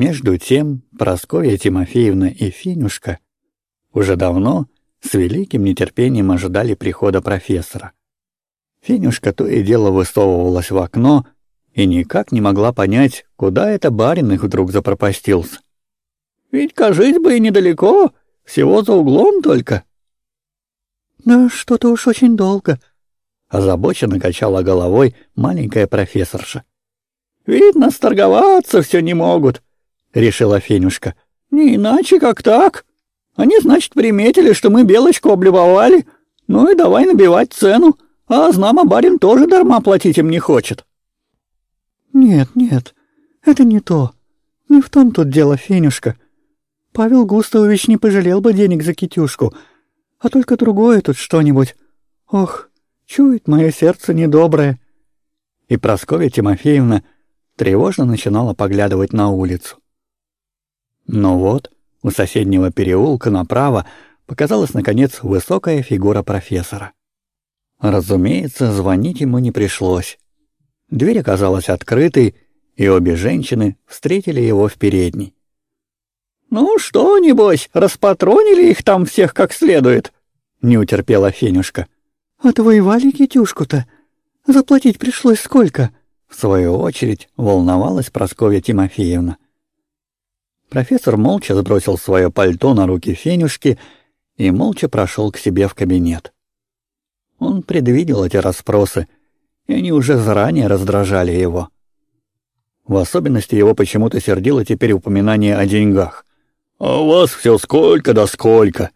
Между тем Прасковья Тимофеевна и Финюшка уже давно с великим нетерпением ожидали прихода профессора. Финюшка то и дело высовывалась в окно и никак не могла понять, куда это барин их вдруг запропастился. «Ведь, кажись бы, и недалеко, всего за углом только». «Да что-то уж очень долго», — озабоченно качала головой маленькая профессорша. «Видно, сторговаться все не могут», — решила Фенюшка. «Не иначе, как так. Они, значит, приметили, что мы белочку облюбовали. Ну и давай набивать цену, а знамо барин тоже дарма платить им не хочет». «Нет, нет, это не то. Не в том тут дело, Фенюшка. Павел Густавович не пожалел бы денег за китюшку, а только другое тут что-нибудь. Ох, чует мое сердце недоброе». И Прасковья Тимофеевна тревожно начинала поглядывать на улицу. Но вот у соседнего переулка направо показалась, наконец, высокая фигура профессора. Разумеется, звонить ему не пришлось. Дверь оказалась открытой, и обе женщины встретили его в передней. «Ну что, небось, распатронили их там всех как следует?» — не утерпела Фенюшка. «Отвоевали китюшку-то? Заплатить пришлось сколько?» В свою очередь волновалась Прасковья Тимофеевна. Профессор молча сбросил свое пальто на руки Фенюшки и молча прошел к себе в кабинет. Он предвидел эти расспросы, и они уже заранее раздражали его. В особенности его почему-то сердило теперь упоминание о деньгах. «А у вас все сколько да сколько!»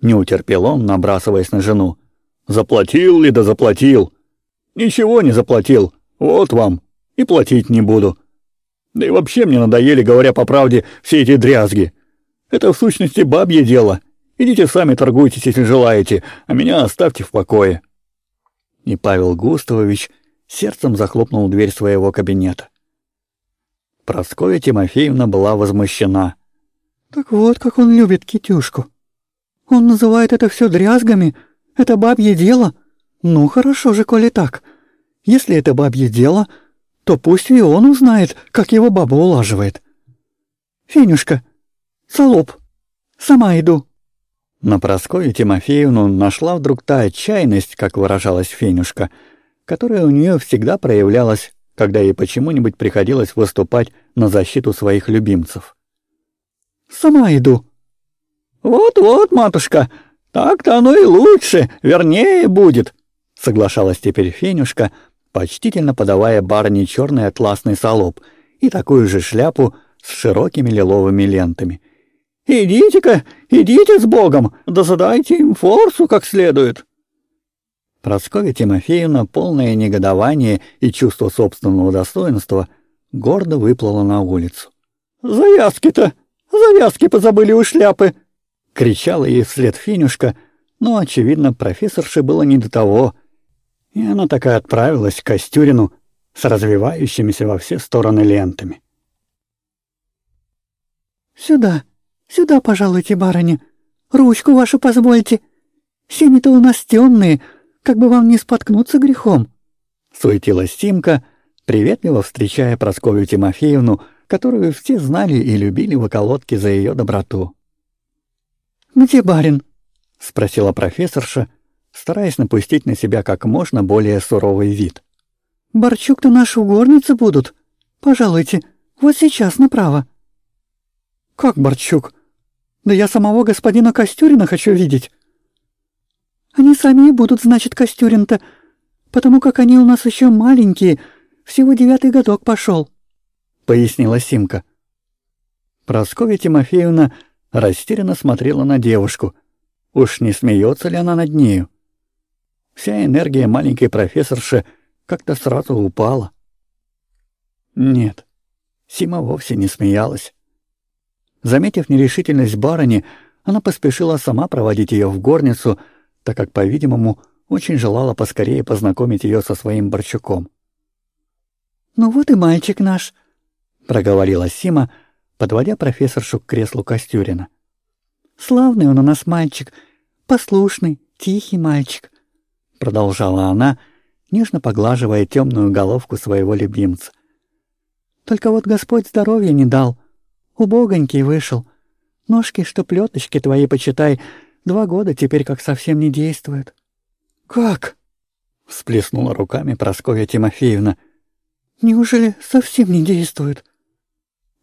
Не утерпел он, набрасываясь на жену. «Заплатил ли да заплатил? Ничего не заплатил, вот вам, и платить не буду. Да и вообще мне надоели, говоря по правде, все эти дрязги. Это в сущности бабье дело. Идите сами торгуйтесь, если желаете, а меня оставьте в покое». И Павел Густавович сердцем захлопнул дверь своего кабинета. Прасковья Тимофеевна была возмущена. «Так вот, как он любит китюшку. Он называет это все дрязгами. Это бабье дело. Ну, хорошо же, коли так. Если это бабье дело, то пусть и он узнает, как его баба улаживает. Фенюшка, Солоп, сама иду». На Прасковью Тимофеевну нашла вдруг та отчаянность, как выражалась Фенюшка, которая у нее всегда проявлялась, когда ей почему-нибудь приходилось выступать на защиту своих любимцев. «Сама иду». «Вот-вот, матушка, так-то оно и лучше, вернее будет», — соглашалась теперь Фенюшка, почтительно подавая барыне черный атласный салоп и такую же шляпу с широкими лиловыми лентами. «Идите-ка, идите с Богом, да задайте им форсу как следует». Прасковья Тимофеевна, полное негодование и чувство собственного достоинства, гордо выплыла на улицу. «Завязки-то! Завязки позабыли у шляпы!» — кричала ей вслед Финюшка, но, очевидно, профессорше было не до того — и она так и отправилась к Костюрину с развивающимися во все стороны лентами. «Сюда, сюда, пожалуйте, барыня. Ручку вашу позвольте. Сени-то у нас темные, как бы вам не споткнуться грехом». Суетилась Тимка, приветливо встречая Прасковью Тимофеевну, которую все знали и любили в околотке за ее доброту. «Где барин?» — спросила профессорша, — стараясь напустить на себя как можно более суровый вид. «Борчук-то наши у горницы будут. Пожалуйте, вот сейчас направо». «Как Борчук? Да я самого господина Костюрина хочу видеть». «Они сами и будут, значит, Костюрин-то, потому как они у нас еще маленькие, всего девятый годок пошел», — пояснила Симка. Прасковья Тимофеевна растерянно смотрела на девушку. Уж не смеется ли она над нею? Вся энергия маленькой профессорши как-то сразу упала. Нет, Сима вовсе не смеялась. Заметив нерешительность барыни, она поспешила сама проводить ее в горницу, так как, по-видимому, очень желала поскорее познакомить ее со своим Борчуком. «Ну вот и мальчик наш», — проговорила Сима, подводя профессоршу к креслу Костюрина. «Славный он у нас мальчик, послушный, тихий мальчик продолжала она, нежно поглаживая темную головку своего любимца. Только вот Господь здоровья не дал. Убогонький вышел. Ножки, что плеточки твои, почитай, два года теперь как совсем не действуют». «Как?» — всплеснула руками Прасковья Тимофеевна. «Неужели совсем не действуют?»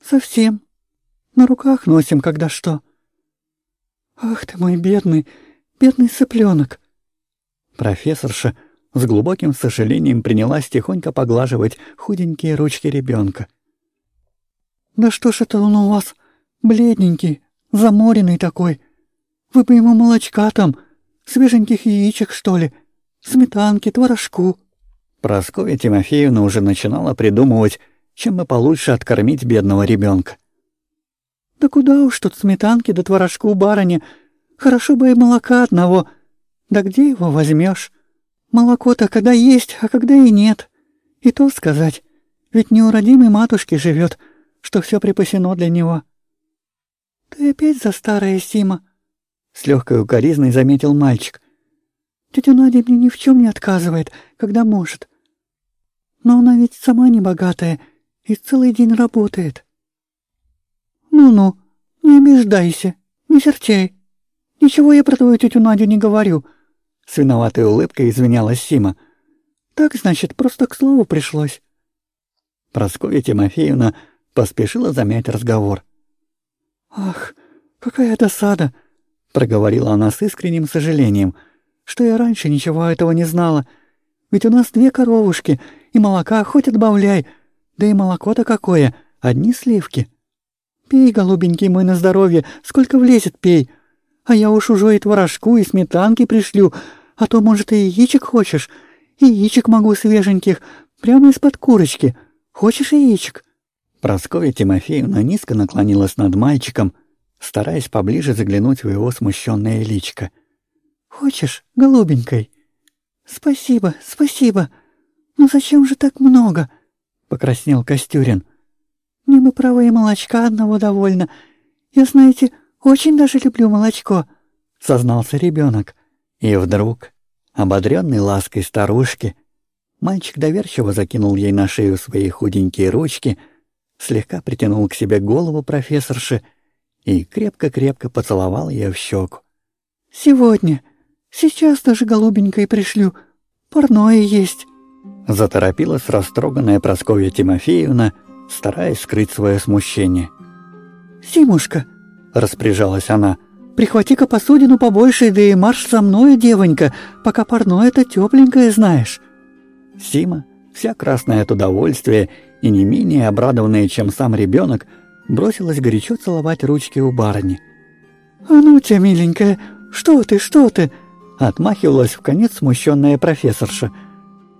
«Совсем. На руках носим, когда что». «Ах ты мой бедный, бедный цыпленок!» Профессорша с глубоким сожалением принялась тихонько поглаживать худенькие ручки ребенка. «Да что ж это он у вас бледненький, заморенный такой? Вы бы ему молочка там, свеженьких яичек, что ли, сметанки, творожку». Прасковья Тимофеевна уже начинала придумывать, чем бы получше откормить бедного ребенка. «Да куда уж тут сметанки да творожку, барыня? Хорошо бы и молока одного. Да где его возьмешь? Молоко-то когда есть, а когда и нет. И то сказать, ведь не у родимой матушки живет, что все припасено для него». «Ты опять за старое, Сима?» — с легкой укоризной заметил мальчик. «Тетя Надя мне ни в чем не отказывает, когда может. Но она ведь сама не богатая и целый день работает». «Ну-ну, не обиждайся, не серчай. Ничего я про твою тетю Надю не говорю», — с виноватой улыбкой извинялась Сима. «Так, значит, просто к слову пришлось». Прасковья Тимофеевна поспешила замять разговор. «Ах, какая досада!» — проговорила она с искренним сожалением, что я раньше ничего этого не знала. Ведь у нас две коровушки, и молока хоть отбавляй, да и молоко-то какое, одни сливки. Пей, голубенький мой, на здоровье, сколько влезет, пей. А я уж уже и творожку, и сметанки пришлю, а то, может, и яичек хочешь. Яичек могу свеженьких, прямо из-под курочки. Хочешь яичек?» Прасковья Тимофеевна низко наклонилась над мальчиком, стараясь поближе заглянуть в его смущенное личико. «Хочешь, голубенькой?» «Спасибо, спасибо. Но зачем же так много?» — покраснел Костюрин. Мне бы право и молочка одного довольно. Я, знаете, очень даже люблю молочко», — сознался ребенок. И вдруг, ободренный лаской старушки, мальчик доверчиво закинул ей на шею свои худенькие ручки, слегка притянул к себе голову профессорши и крепко-крепко поцеловал ее в щеку. «Сегодня, сейчас даже голубенькой пришлю, парное есть», — заторопилась растроганная Прасковья Тимофеевна, — стараясь скрыть свое смущение. «Симушка», — распоряжалась она, — «прихвати-ка посудину побольше, да и марш со мной, девонька, пока парное-то тепленькое знаешь». Сима, вся красная от удовольствия и не менее обрадованная, чем сам ребенок, бросилась горячо целовать ручки у барыни. «А ну тебя, миленькая, что ты, что ты?» Отмахивалась в конец смущенная профессорша.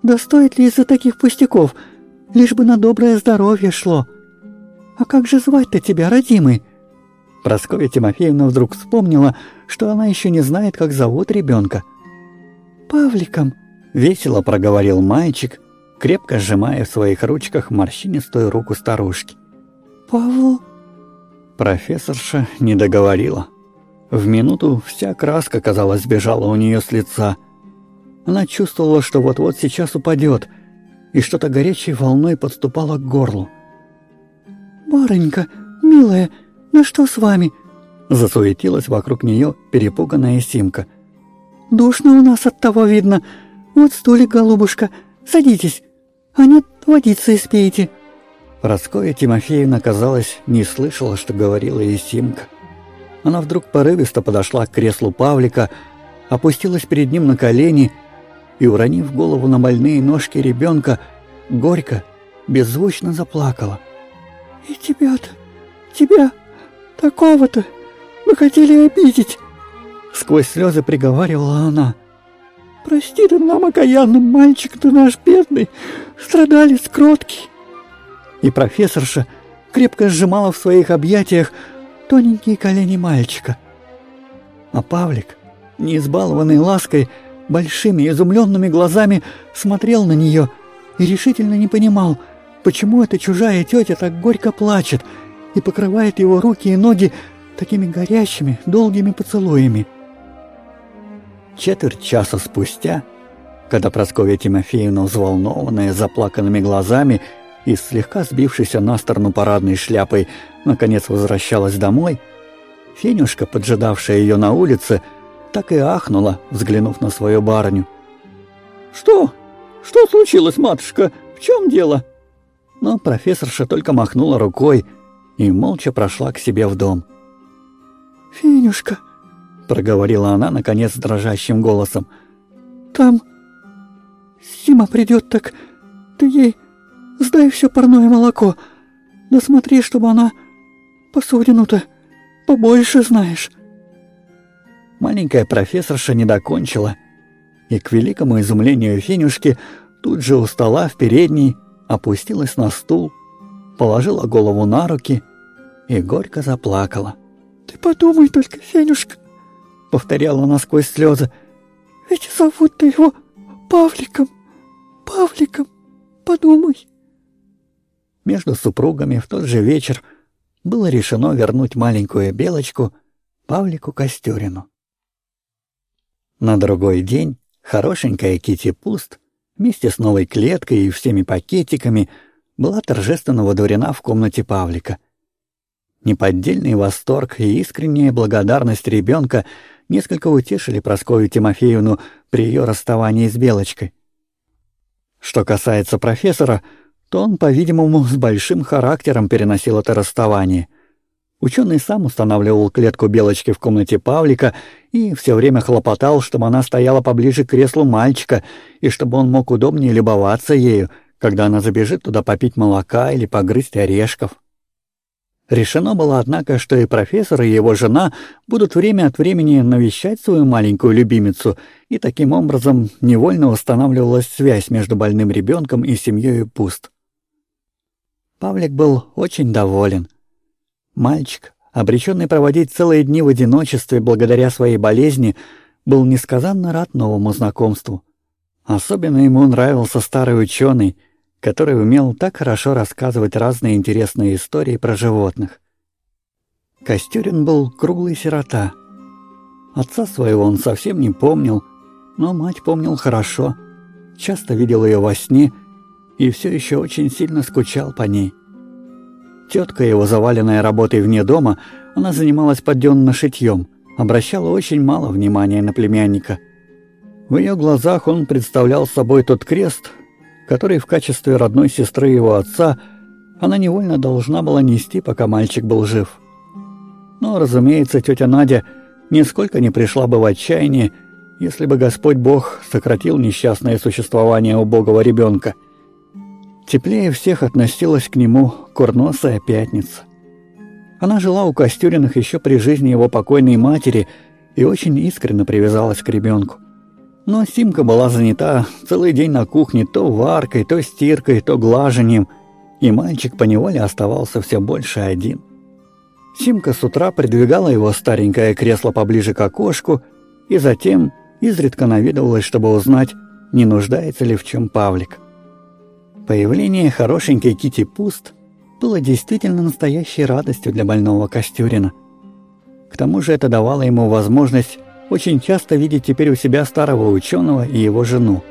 «Да стоит ли из-за таких пустяков? лишь бы на доброе здоровье шло. А как же звать-то тебя, родимый?» Прасковья Тимофеевна вдруг вспомнила, что она еще не знает, как зовут ребенка. «Павликом», — весело проговорил мальчик, крепко сжимая в своих ручках морщинистую руку старушки. «Павел?» Профессорша не договорила. В минуту вся краска, казалось, сбежала у нее с лица. Она чувствовала, что вот-вот сейчас упадет — и что-то горячей волной подступало к горлу. «Барынька, милая, на что с вами?» Засуетилась вокруг нее перепуганная Симка. «Душно у нас от того видно. Вот столик, голубушка, садитесь, а нет, водиться испейте». Прасковья Тимофеевна, казалось, не слышала, что говорила ей Симка. Она вдруг порывисто подошла к креслу Павлика, опустилась перед ним на колени и, уронив голову на больные ножки ребенка, горько, беззвучно заплакала. «И тебя-то, тебя, такого-то, мы хотели обидеть!» Сквозь слезы приговаривала она. «Прости ты нам, окаянным мальчик ты наш бедный, страдалец кроткий!» И профессорша крепко сжимала в своих объятиях тоненькие колени мальчика. А Павлик, не избалованный лаской, большими изумленными глазами смотрел на нее и решительно не понимал, почему эта чужая тетя так горько плачет и покрывает его руки и ноги такими горящими, долгими поцелуями. Четверть часа спустя, когда Прасковья Тимофеевна, взволнованная, заплаканными глазами и слегка сбившейся на сторону парадной шляпой наконец возвращалась домой, Фенюшка, поджидавшая ее на улице, так и ахнула, взглянув на свою барыню. «Что? Что случилось, матушка? В чем дело?» Но профессорша только махнула рукой и молча прошла к себе в дом. «Фенюшка», — проговорила она, наконец, дрожащим голосом, — «там Сима придет, так ты ей сдай все парное молоко. Да смотри, чтобы она посудину-то побольше знаешь». Маленькая профессорша не докончила, и к великому изумлению Фенюшки тут же у стола в передней опустилась на стул, положила голову на руки и горько заплакала. «Ты подумай только, Фенюшка!» — повторяла она сквозь слезы. «Ведь зовут-то его Павликом, Павликом, подумай!» Между супругами в тот же вечер было решено вернуть маленькую белочку Павлику Костюрину. На другой день хорошенькая Кити Пуст вместе с новой клеткой и всеми пакетиками была торжественно водворена в комнате Павлика. Неподдельный восторг и искренняя благодарность ребенка несколько утешили Прасковью Тимофеевну при ее расставании с Белочкой. Что касается профессора, то он, по-видимому, с большим характером переносил это расставание. Ученый сам устанавливал клетку белочки в комнате Павлика и все время хлопотал, чтобы она стояла поближе к креслу мальчика и чтобы он мог удобнее любоваться ею, когда она забежит туда попить молока или погрызть орешков. Решено было, однако, что и профессор, и его жена будут время от времени навещать свою маленькую любимицу, и таким образом невольно устанавливалась связь между больным ребенком и семьей Пуст. Павлик был очень доволен. Мальчик, обреченный проводить целые дни в одиночестве благодаря своей болезни, был несказанно рад новому знакомству. Особенно ему нравился старый ученый, который умел так хорошо рассказывать разные интересные истории про животных. Костюрин был круглый сирота. Отца своего он совсем не помнил, но мать помнил хорошо, часто видел ее во сне и все еще очень сильно скучал по ней. Тетка его, заваленная работой вне дома, она занималась подденно шитьем, обращала очень мало внимания на племянника. В ее глазах он представлял собой тот крест, который в качестве родной сестры его отца она невольно должна была нести, пока мальчик был жив. Но, разумеется, тетя Надя нисколько не пришла бы в отчаяние, если бы Господь Бог сократил несчастное существование убогого ребенка – Теплее всех относилась к нему курносая пятница. Она жила у Костюриных еще при жизни его покойной матери и очень искренне привязалась к ребенку. Но Симка была занята целый день на кухне то варкой, то стиркой, то глажением, и мальчик поневоле оставался все больше один. Симка с утра придвигала его старенькое кресло поближе к окошку и затем изредка навидывалась, чтобы узнать, не нуждается ли в чем Павлик. Появление хорошенькой Кити Пуст было действительно настоящей радостью для больного Костюрина. К тому же это давало ему возможность очень часто видеть теперь у себя старого ученого и его жену.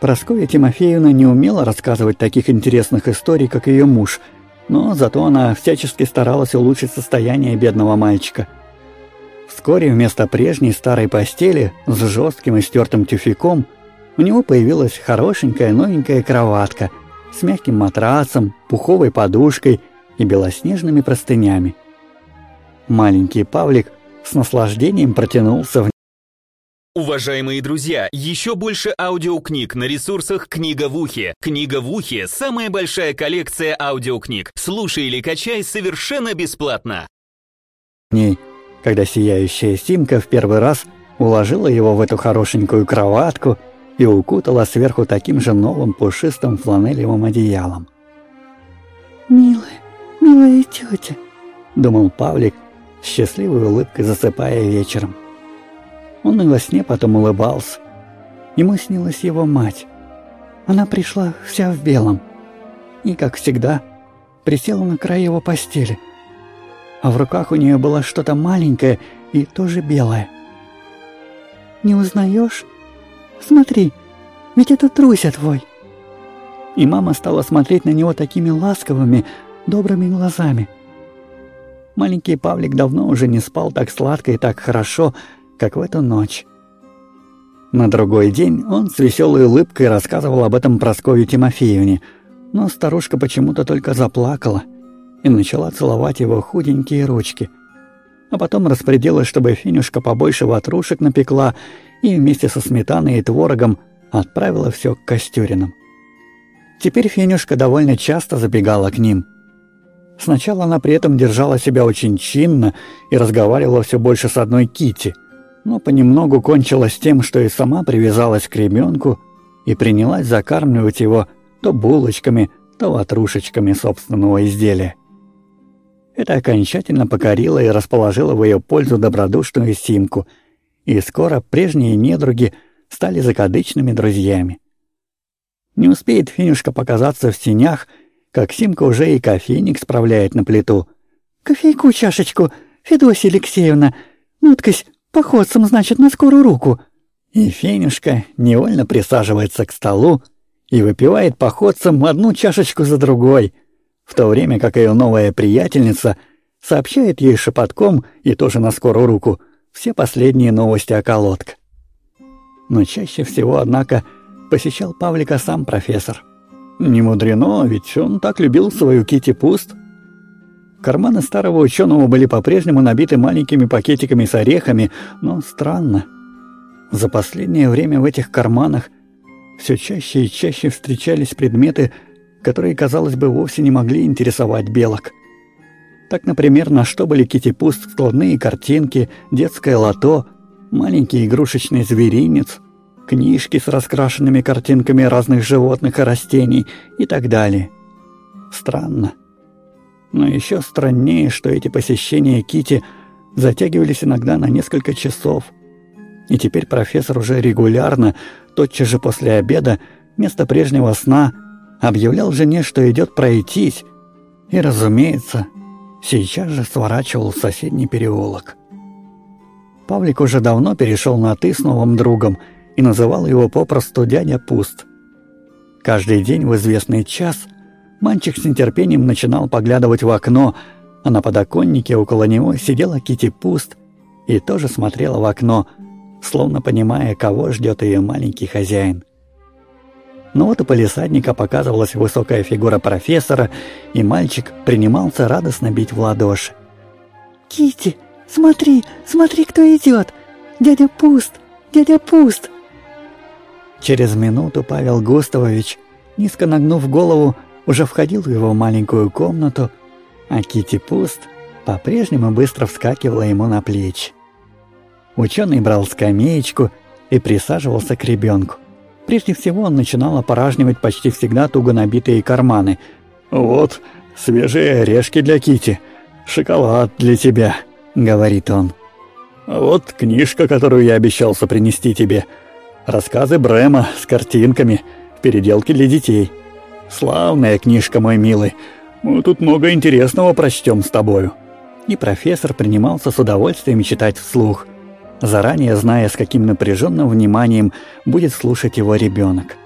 Прасковья Тимофеевна не умела рассказывать таких интересных историй, как ее муж, но зато она всячески старалась улучшить состояние бедного мальчика. Вскоре вместо прежней старой постели с жестким и стертым тюфяком – у него появилась хорошенькая новенькая кроватка с мягким матрасом, пуховой подушкой и белоснежными простынями. Маленький Павлик с наслаждением протянулся в Уважаемые друзья, еще больше аудиокниг на ресурсах «Книга в ухе». «Книга в ухе» — самая большая коллекция аудиокниг. Слушай или качай совершенно бесплатно. Ней, когда сияющая Симка в первый раз уложила его в эту хорошенькую кроватку — и укутала сверху таким же новым пушистым фланелевым одеялом. «Милая, милая тетя», — думал Павлик, счастливой улыбкой засыпая вечером. Он и во сне потом улыбался. Ему снилась его мать. Она пришла вся в белом и, как всегда, присела на край его постели. А в руках у нее было что-то маленькое и тоже белое. «Не узнаешь?» Смотри, ведь это Труся твой. и мама стала смотреть на него такими ласковыми, добрыми глазами. Маленький Павлик давно уже не спал так сладко и так хорошо, как в эту ночь. На другой день он с веселой улыбкой рассказывал об этом Прасковье Тимофеевне, но старушка почему-то только заплакала и начала целовать его худенькие ручки. А потом распорядилась, чтобы Финюшка побольше ватрушек напекла и вместе со сметаной и творогом отправила все к Костюринам. Теперь Фенюшка довольно часто забегала к ним. Сначала она при этом держала себя очень чинно и разговаривала все больше с одной Кити, но понемногу кончилось тем, что и сама привязалась к ребенку и принялась закармливать его то булочками, то ватрушечками собственного изделия. Это окончательно покорило и расположило в ее пользу добродушную Симку, и скоро прежние недруги стали закадычными друзьями. Не успеет Финюшка показаться в синях, как Симка уже и кофейник справляет на плиту. «Кофейку чашечку, Федосия Алексеевна. Ну-ткась, походцам, значит, на скорую руку». И Фенюшка невольно присаживается к столу и выпивает походцам одну чашечку за другой, в то время как ее новая приятельница сообщает ей шепотком и тоже на скорую руку все последние новости о колодке. Но чаще всего, однако, посещал Павлика сам профессор. Не мудрено, ведь он так любил свою Кити Пуст. Карманы старого ученого были по-прежнему набиты маленькими пакетиками с орехами, но странно. За последнее время в этих карманах все чаще и чаще встречались предметы, которые, казалось бы, вовсе не могли интересовать белок. Так, например, на что были Кити Пуст складные картинки, детское лото, маленький игрушечный зверинец — книжки с раскрашенными картинками разных животных и растений и так далее. Странно. Но еще страннее, что эти посещения Кити затягивались иногда на несколько часов. И теперь профессор уже регулярно, тотчас же после обеда, вместо прежнего сна, объявлял жене, что идет пройтись, и, разумеется, сейчас же сворачивал в соседний переулок. Павлик уже давно перешел на «ты» с новым другом – и называл его попросту дядя Пуст. Каждый день в известный час мальчик с нетерпением начинал поглядывать в окно, а на подоконнике около него сидела Кити Пуст и тоже смотрела в окно, словно понимая, кого ждет ее маленький хозяин. Но вот у полисадника показывалась высокая фигура профессора, и мальчик принимался радостно бить в ладоши. Кити, смотри, смотри, кто идет! Дядя Пуст! Дядя Пуст!» Через минуту Павел Густавович, низко нагнув голову, уже входил в его маленькую комнату, а Кити Пуст по-прежнему быстро вскакивала ему на плечи. Ученый брал скамеечку и присаживался к ребенку. Прежде всего он начинал опоражнивать почти всегда туго набитые карманы. «Вот, свежие орешки для Кити, шоколад для тебя», — говорит он. «Вот книжка, которую я обещался принести тебе», Рассказы Брема с картинками, переделки для детей. Славная книжка, мой милый. Мы тут много интересного прочтем с тобою». И профессор принимался с удовольствием читать вслух, заранее зная, с каким напряженным вниманием будет слушать его ребенок.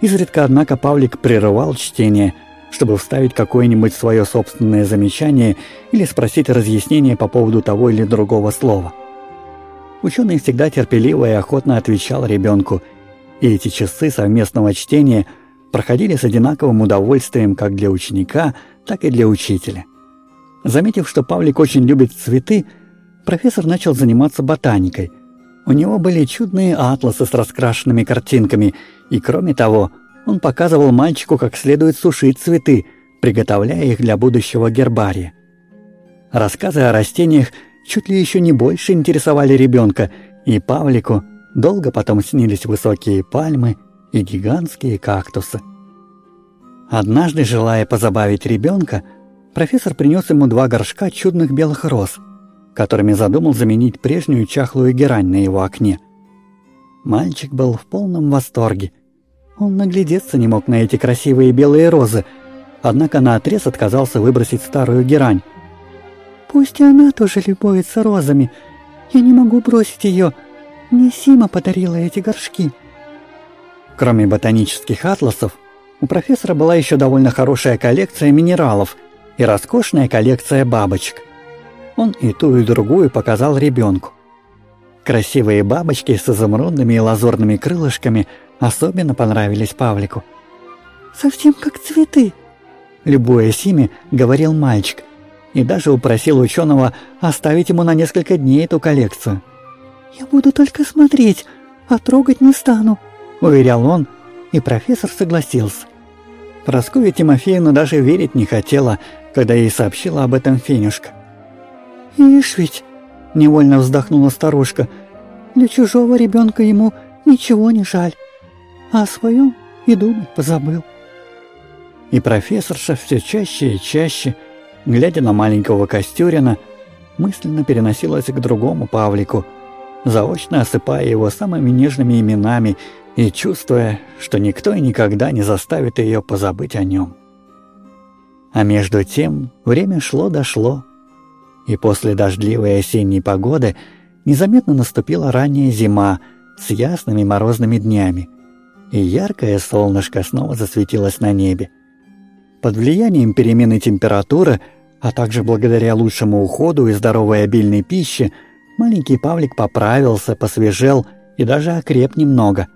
Изредка, однако, Павлик прерывал чтение, чтобы вставить какое-нибудь свое собственное замечание или спросить разъяснение по поводу того или другого слова – Ученый всегда терпеливо и охотно отвечал ребенку, и эти часы совместного чтения проходили с одинаковым удовольствием как для ученика, так и для учителя. Заметив, что Павлик очень любит цветы, профессор начал заниматься ботаникой. У него были чудные атласы с раскрашенными картинками, и кроме того, он показывал мальчику, как следует сушить цветы, приготовляя их для будущего гербария. Рассказы о растениях чуть ли еще не больше интересовали ребенка, и Павлику долго потом снились высокие пальмы и гигантские кактусы. Однажды, желая позабавить ребенка, профессор принес ему два горшка чудных белых роз, которыми задумал заменить прежнюю чахлую герань на его окне. Мальчик был в полном восторге. Он наглядеться не мог на эти красивые белые розы, однако наотрез отказался выбросить старую герань, Пусть и она тоже любуется розами. Я не могу бросить ее. Мне Сима подарила эти горшки. Кроме ботанических атласов, У профессора была еще довольно хорошая коллекция минералов и роскошная коллекция бабочек. Он и ту, и другую показал ребенку. Красивые бабочки с изумрудными и лазурными крылышками особенно понравились Павлику. «Совсем как цветы», — любуясь ими, говорил мальчик, и даже упросил ученого оставить ему на несколько дней эту коллекцию. «Я буду только смотреть, а трогать не стану», — уверял он, и профессор согласился. Прасковья Тимофеевна даже верить не хотела, когда ей сообщила об этом Фенюшка. «Ишь ведь!» — невольно вздохнула старушка. «Для чужого ребенка ему ничего не жаль, а о своем и думать позабыл». И профессорша все чаще и чаще, глядя на маленького Костюрина, мысленно переносилась к другому Павлику, заочно осыпая его самыми нежными именами и чувствуя, что никто и никогда не заставит ее позабыть о нем. А между тем время шло-дошло, и после дождливой осенней погоды незаметно наступила ранняя зима с ясными морозными днями, и яркое солнышко снова засветилось на небе. Под влиянием перемены температуры, а также благодаря лучшему уходу и здоровой обильной пище, маленький Павлик поправился, посвежел и даже окреп немного.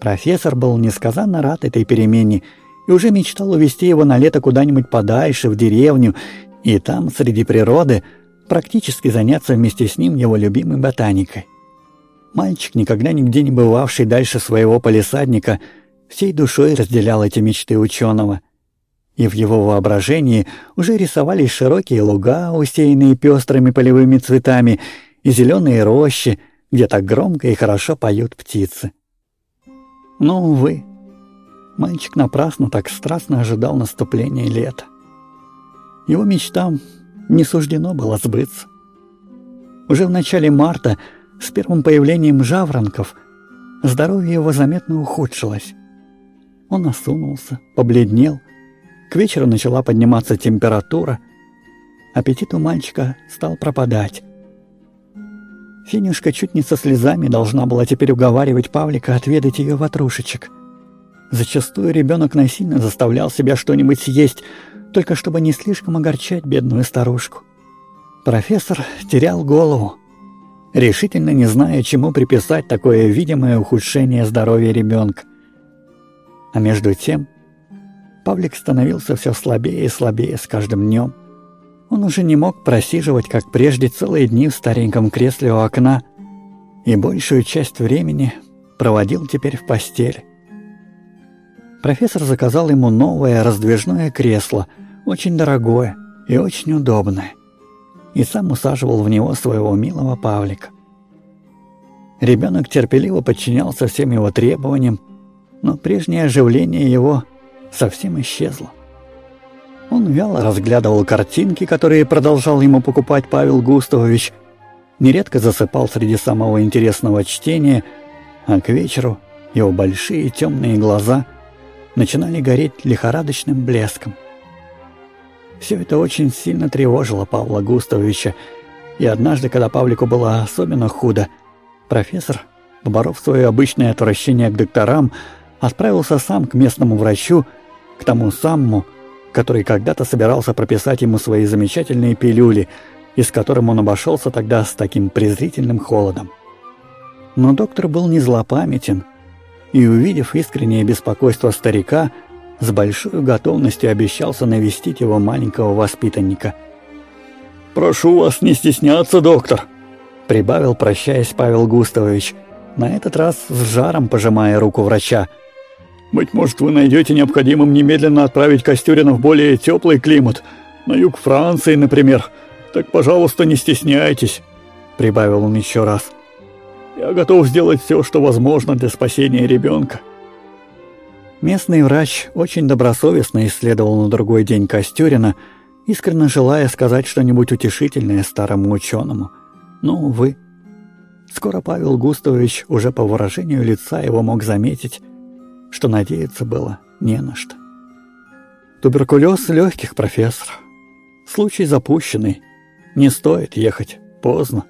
Профессор был несказанно рад этой перемене и уже мечтал увезти его на лето куда-нибудь подальше, в деревню, и там, среди природы, практически заняться вместе с ним его любимой ботаникой. Мальчик, никогда нигде не бывавший дальше своего полисадника, всей душой разделял эти мечты ученого. И в его воображении уже рисовались широкие луга, усеянные пестрыми полевыми цветами, и зеленые рощи, где так громко и хорошо поют птицы. Но, увы, мальчик напрасно так страстно ожидал наступления лета. Его мечтам не суждено было сбыться. Уже в начале марта, с первым появлением жаворонков, здоровье его заметно ухудшилось. Он осунулся, побледнел, к вечеру начала подниматься температура, аппетит у мальчика стал пропадать. Финюшка чуть не со слезами должна была теперь уговаривать Павлика отведать ее ватрушечек. Зачастую ребенок насильно заставлял себя что-нибудь съесть, только чтобы не слишком огорчать бедную старушку. Профессор терял голову, решительно не зная, чему приписать такое видимое ухудшение здоровья ребенка. А между тем Павлик становился все слабее и слабее с каждым днем. Он уже не мог просиживать, как прежде, целые дни в стареньком кресле у окна, и большую часть времени проводил теперь в постели. Профессор заказал ему новое раздвижное кресло, очень дорогое и очень удобное, и сам усаживал в него своего милого Павлика. Ребенок терпеливо подчинялся всем его требованиям, но прежнее оживление его совсем исчезло. Он вяло разглядывал картинки, которые продолжал ему покупать Павел Густавович, нередко засыпал среди самого интересного чтения, а к вечеру его большие темные глаза начинали гореть лихорадочным блеском. Все это очень сильно тревожило Павла Густавовича, и однажды, когда Павлику было особенно худо, профессор, поборов свое обычное отвращение к докторам, отправился сам к местному врачу, к тому самому, который когда-то собирался прописать ему свои замечательные пилюли, и с которым он обошелся тогда с таким презрительным холодом. Но доктор был не злопамятен, и, увидев искреннее беспокойство старика, с большой готовностью обещался навестить его маленького воспитанника. «Прошу вас не стесняться, доктор», — прибавил, прощаясь Павел Густавович, на этот раз с жаром пожимая руку врача — быть может, вы найдете необходимым немедленно отправить Костюрина в более теплый климат, на юг Франции, например. Так, пожалуйста, не стесняйтесь», — прибавил он еще раз. «Я готов сделать все, что возможно для спасения ребенка». Местный врач очень добросовестно исследовал на другой день Костюрина, искренне желая сказать что-нибудь утешительное старому ученому. Но, увы, скоро Павел Густавович уже по выражению лица его мог заметить, что надеяться было не на что. Туберкулез легких, профессор. Случай запущенный. Не стоит ехать. Поздно.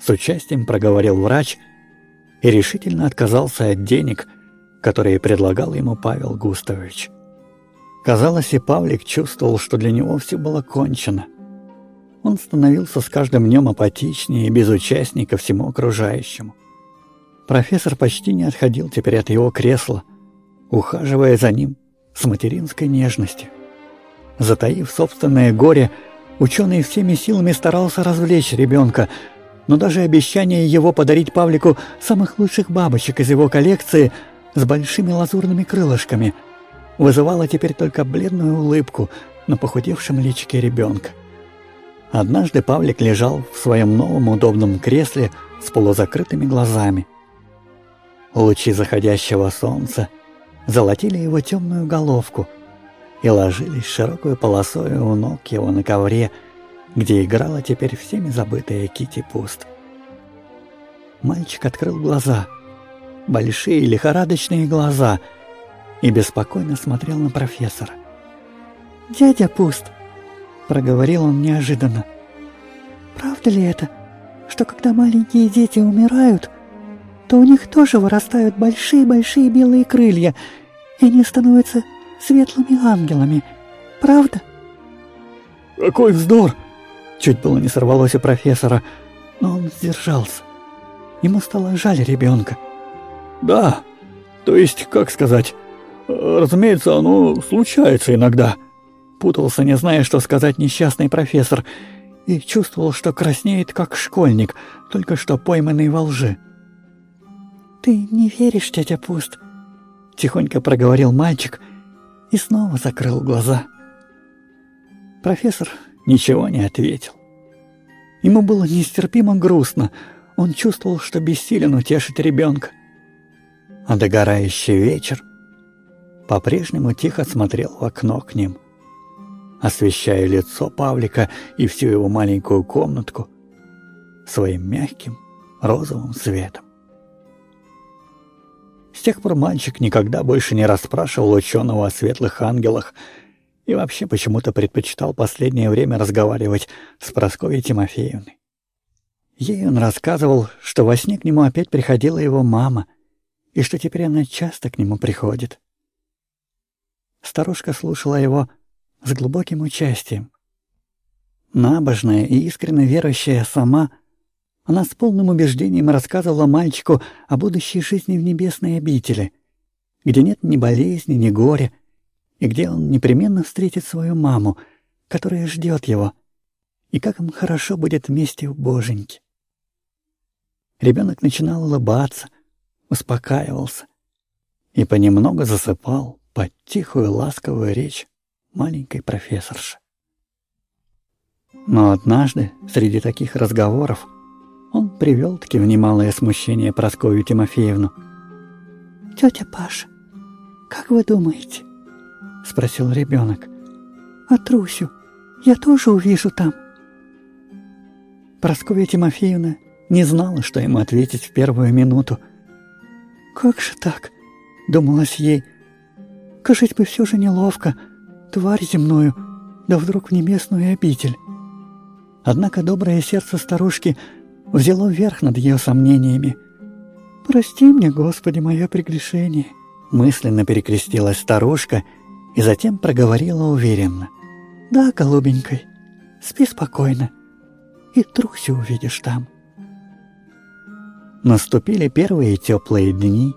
С участием проговорил врач и решительно отказался от денег, которые предлагал ему Павел Густавович. Казалось, и Павлик чувствовал, что для него все было кончено. Он становился с каждым днем апатичнее и безучастнее ко всему окружающему. Профессор почти не отходил теперь от его кресла, ухаживая за ним с материнской нежностью. Затаив собственное горе, ученый всеми силами старался развлечь ребенка, но даже обещание его подарить Павлику самых лучших бабочек из его коллекции с большими лазурными крылышками вызывало теперь только бледную улыбку на похудевшем личике ребенка. Однажды Павлик лежал в своем новом удобном кресле с полузакрытыми глазами. Лучи заходящего солнца золотили его темную головку и ложились широкой полосой у ног его на ковре, где играла теперь всеми забытая Кити Пуст. Мальчик открыл глаза, большие лихорадочные глаза, и беспокойно смотрел на профессора. «Дядя Пуст», — проговорил он неожиданно, — «правда ли это, что когда маленькие дети умирают, то у них тоже вырастают большие-большие белые крылья, и они становятся светлыми ангелами, правда?» «Какой вздор!» Чуть было не сорвалось у профессора, но он сдержался. Ему стало жаль ребенка. «Да, то есть, как сказать, разумеется, оно случается иногда», путался, не зная, что сказать несчастный профессор, и чувствовал, что краснеет, как школьник, только что пойманный во лжи. «Ты не веришь, дядя Пуст?» — тихонько проговорил мальчик и снова закрыл глаза. Профессор ничего не ответил. Ему было нестерпимо грустно, он чувствовал, что бессилен утешить ребенка. А догорающий вечер по-прежнему тихо смотрел в окно к ним, освещая лицо Павлика и всю его маленькую комнатку своим мягким розовым светом. С тех пор мальчик никогда больше не расспрашивал ученого о светлых ангелах и вообще почему-то предпочитал последнее время разговаривать с Прасковьей Тимофеевной. Ей он рассказывал, что во сне к нему опять приходила его мама, и что теперь она часто к нему приходит. Старушка слушала его с глубоким участием. Набожная и искренне верующая сама, она с полным убеждением рассказывала мальчику о будущей жизни в небесной обители, где нет ни болезни, ни горя, и где он непременно встретит свою маму, которая ждет его, и как им хорошо будет вместе в Боженьке. Ребенок начинал улыбаться, успокаивался и понемногу засыпал под тихую ласковую речь маленькой профессорши. Но однажды, среди таких разговоров, он привел-таки в немалое смущение Прасковью Тимофеевну. «Тетя Паша, как вы думаете, — спросил ребенок. «А Трусю я тоже увижу там?» Прасковья Тимофеевна не знала, что ему ответить в первую минуту. «Как же так?» — думалось ей. «Кажись бы все же неловко, тварь земную, да вдруг в небесную обитель». Однако доброе сердце старушки взяло верх над ее сомнениями. «Прости мне, Господи, мое прегрешение», — мысленно перекрестилась старушка — и затем проговорила уверенно. «Да, голубенькой, спи спокойно, и Трусю увидишь там». Наступили первые теплые дни,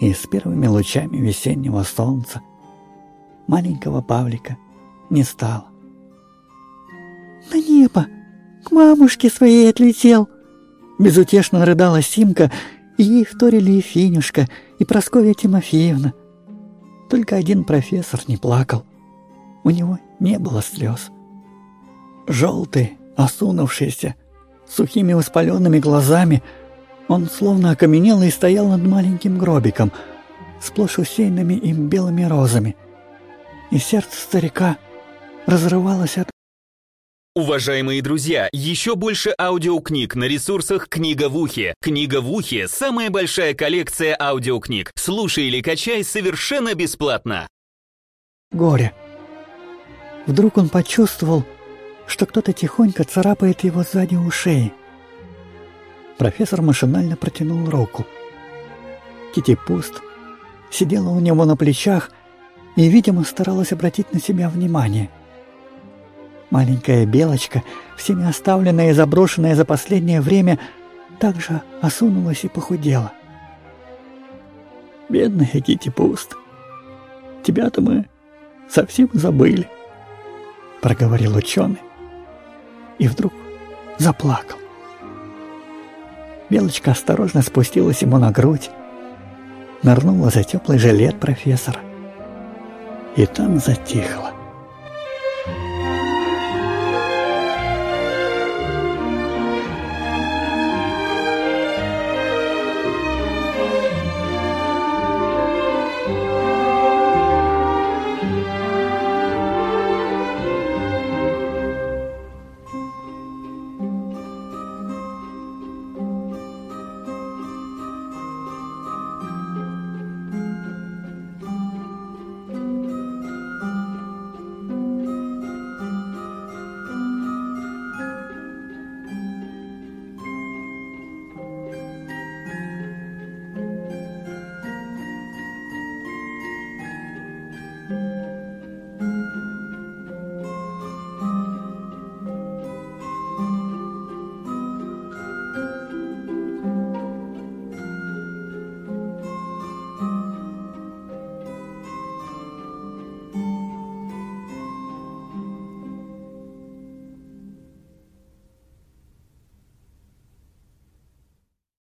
и с первыми лучами весеннего солнца маленького Павлика не стало. «На небо! К мамушке своей отлетел!» Безутешно рыдала Симка, и ей вторили и Финюшка, и Прасковья Тимофеевна. Только один профессор не плакал. У него не было слез. Желтый, осунувшийся, сухими воспаленными глазами, он словно окаменел и стоял над маленьким гробиком, сплошь усеянными им белыми розами. И сердце старика разрывалось от Уважаемые друзья, еще больше аудиокниг на ресурсах «Книга в ухе». «Книга в ухе» — самая большая коллекция аудиокниг. Слушай или качай совершенно бесплатно. Горе. Вдруг он почувствовал, что кто-то тихонько царапает его сзади у шеи. Профессор машинально протянул руку. Кити Пуст сидела у него на плечах и, видимо, старалась обратить на себя внимание. Маленькая белочка, всеми оставленная и заброшенная за последнее время, также осунулась и похудела. Бедная Кити Пуст, тебя-то мы совсем забыли, проговорил ученый и вдруг заплакал. Белочка осторожно спустилась ему на грудь, нырнула за теплый жилет профессора и там затихла.